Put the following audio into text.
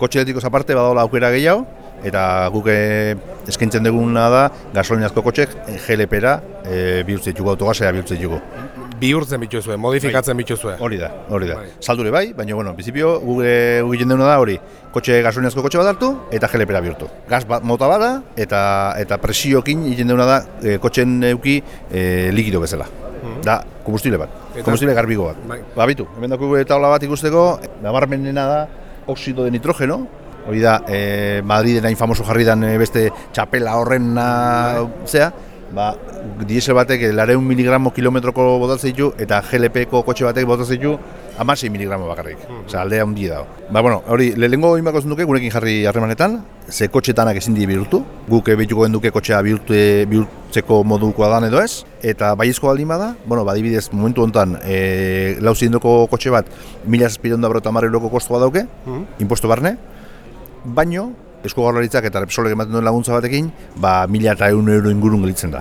kotxe elektrikoz aparte badaola aukera gehiago, eta guk eh, eskaintzen duguna da gasolinazko kotxek GLP-ra e, bihurtzen ditugu, autogasea bihurtzen ditugu. Bihurtzen bituzue, modifikatzen bituzue. Hori da, hori da. Bai. Saldure bai, baina, bueno, bizipio, e, guk egiten duguna da hori, kotxe gasolinazko kotxe bat hartu, eta GLP-ra bihurtu. Gaz bat mota bada, eta, eta presiokin egiten duguna da e, kotxen euki e, likido bezala. Da, kombustible bat, Eta- kombustible garbigo bat. Bai. Ba, bitu, hemen dago tabla bat ikusteko, nabarmenena da oxido de nitrogeno, hori da, e, Madriden hain famoso jarri dan e, beste txapela horren na, zea, ba, diesel batek lareun miligramo kilometroko botatzen ditu, eta GLP-ko kotxe batek botatzen ditu, amasei miligramo bakarrik. Osea, aldea handi dago. Ba, bueno, hori, lehenengo inbako zenduke, gurekin jarri harremanetan, ze kotxetanak ezin di bihurtu, guk behituko genduke kotxea bihurtu, bihurtzeko modukoa dan edo ez, eta baiezko baldin bada, bueno, badibidez, momentu honetan, e, lau zilindroko kotxe bat, mila zazpireun da berota euroko kostua dauke, imposto barne, baino, Esko Jaurlaritzak eta Repsolek ematen duen laguntza batekin, ba, mila eta euro ingurun gelitzen da.